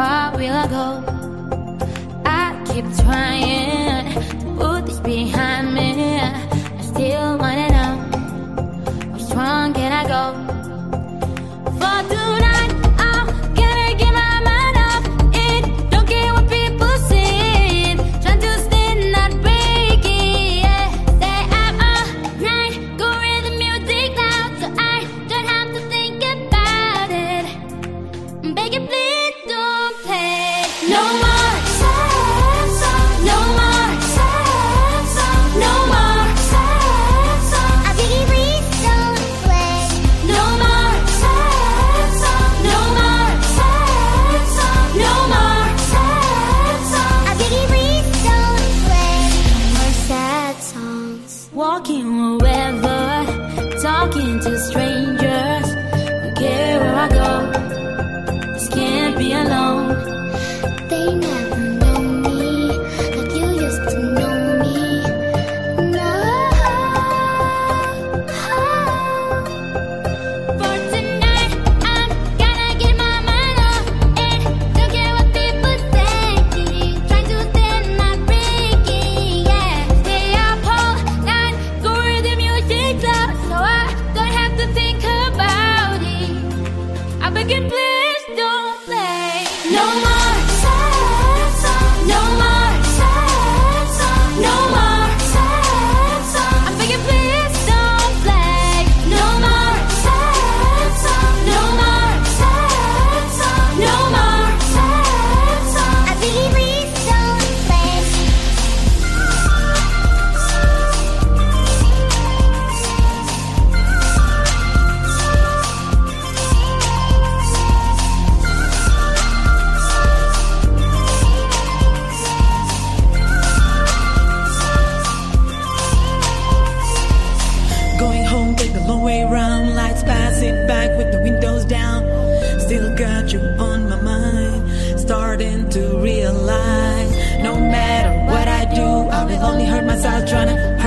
far will I go? I keep trying to put this behind me. I still wanna know how strong can I go? For too walking wherever, talking to strangers. the long way round, lights passing back with the windows down. Still got you on my mind, starting to realize no matter what I do, I will only hurt myself trying to